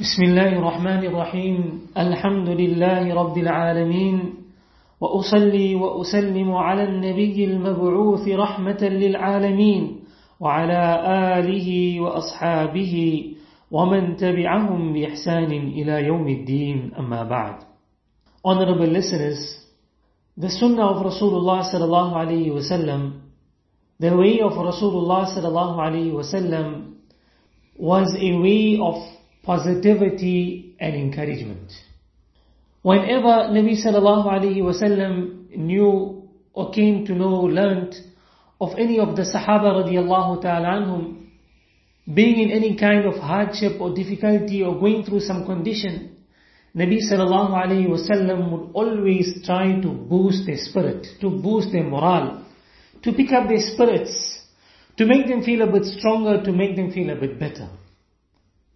بسم الله الرحمن الرحيم. الحمد لله رب العالمين. وأصلي وأسلم على النبي المبعوث رحمة للعالمين وعلى آله وأصحابه ومن تبعهم بإحسان إلى يوم الدين. أما بعد. Honorable listeners, the Sunnah of Rasulullah sallallahu alayhi wasallam, the way of Rasulullah sallallahu alayhi wasallam was a way of positivity and encouragement. Whenever Nabi sallallahu alayhi wasallam knew or came to know, learnt of any of the Sahaba radiallahu ta'ala anhum, being in any kind of hardship or difficulty or going through some condition, Nabi sallallahu alayhi wasallam would always try to boost their spirit, to boost their morale, to pick up their spirits, to make them feel a bit stronger, to make them feel a bit better.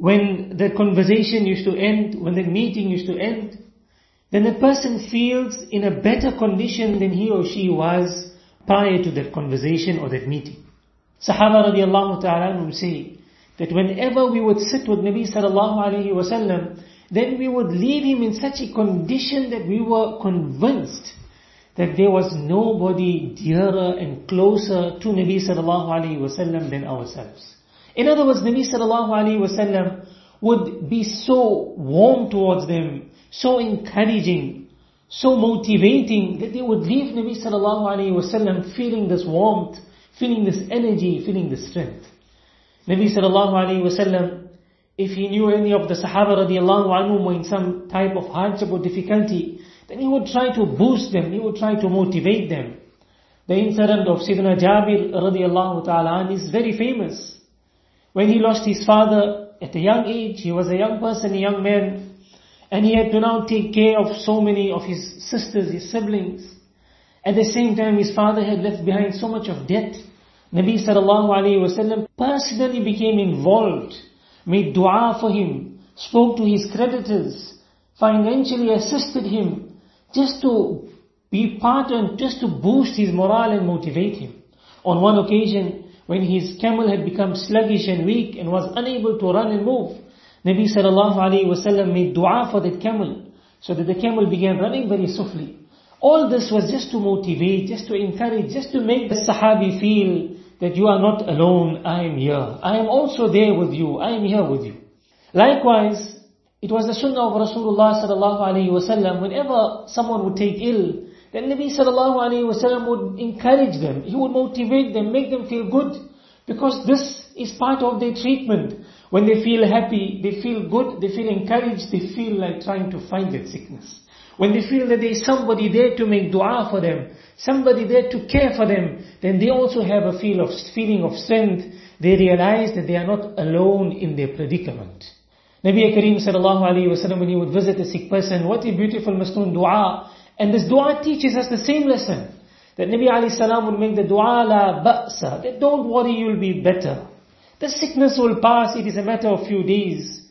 When the conversation used to end, when the meeting used to end, then the person feels in a better condition than he or she was prior to that conversation or that meeting. Sahaba radiallahu ta'ala say that whenever we would sit with Nabi sallallahu alayhi wasallam, then we would leave him in such a condition that we were convinced that there was nobody dearer and closer to Nabi sallallahu alayhi wasallam than ourselves. In other words, Nabi sallallahu alayhi wasallam would be so warm towards them, so encouraging, so motivating that they would leave Nabi sallallahu alayhi wasallam feeling this warmth, feeling this energy, feeling this strength. Nabi sallallahu alayhi wasallam, if he knew any of the Sahaba radiallahu anhum were in some type of hardship or difficulty, then he would try to boost them, he would try to motivate them. The incident of Sayyidina Jabir radiallahu ta'ala is very famous. When he lost his father at a young age, he was a young person, a young man, and he had to now take care of so many of his sisters, his siblings. At the same time, his father had left behind so much of debt. Nabi sallallahu alayhi wasallam personally became involved, made dua for him, spoke to his creditors, financially assisted him, just to be part and just to boost his morale and motivate him. On one occasion, when his camel had become sluggish and weak and was unable to run and move. Nabi sallallahu alayhi wasallam made dua for that camel, so that the camel began running very softly. All this was just to motivate, just to encourage, just to make the Sahabi feel that you are not alone, I am here. I am also there with you, I am here with you. Likewise, it was the sunnah of Rasulullah sallallahu alayhi wasallam, whenever someone would take ill, then Nabi sallallahu alayhi would encourage them, he would motivate them, make them feel good. Because this is part of their treatment. When they feel happy, they feel good, they feel encouraged, they feel like trying to find that sickness. When they feel that there is somebody there to make dua for them, somebody there to care for them, then they also have a feel of feeling of strength. They realize that they are not alone in their predicament. Nabi Kareem sallallahu alayhi wa when he would visit a sick person, what a beautiful masnoon dua and this dua teaches us the same lesson. That Nabi alayhi salam would make the dua la ba'sa. That don't worry, you'll be better. The sickness will pass, it is a matter of few days.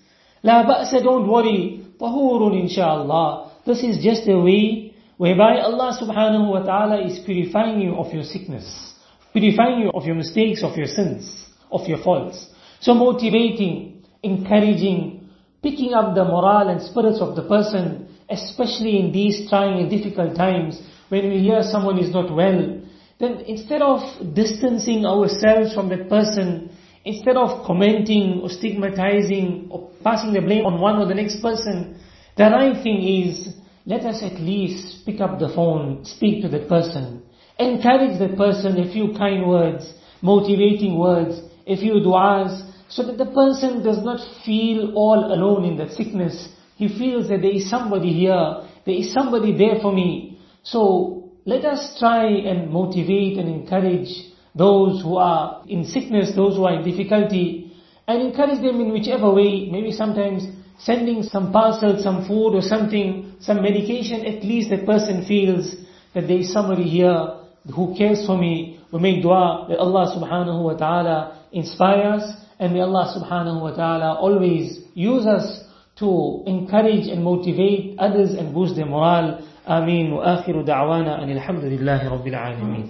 La ba'sa, don't worry. Tahurun inshaAllah. This is just a way whereby Allah subhanahu wa ta'ala is purifying you of your sickness. Purifying you of your mistakes, of your sins, of your faults. So motivating, encouraging, picking up the morale and spirits of the person especially in these trying and difficult times, when we hear someone is not well, then instead of distancing ourselves from that person, instead of commenting or stigmatizing or passing the blame on one or the next person, the right thing is, let us at least pick up the phone, speak to that person, encourage that person a few kind words, motivating words, a few du'as, so that the person does not feel all alone in that sickness, he feels that there is somebody here, there is somebody there for me. So let us try and motivate and encourage those who are in sickness, those who are in difficulty, and encourage them in whichever way, maybe sometimes sending some parcel, some food or something, some medication, at least that person feels that there is somebody here who cares for me. We make dua that Allah subhanahu wa ta'ala inspires and may Allah subhanahu wa ta'ala always use us to encourage and motivate others and boost their morale. آمين وآخر دعوانا أن الحمد لله رب العالمين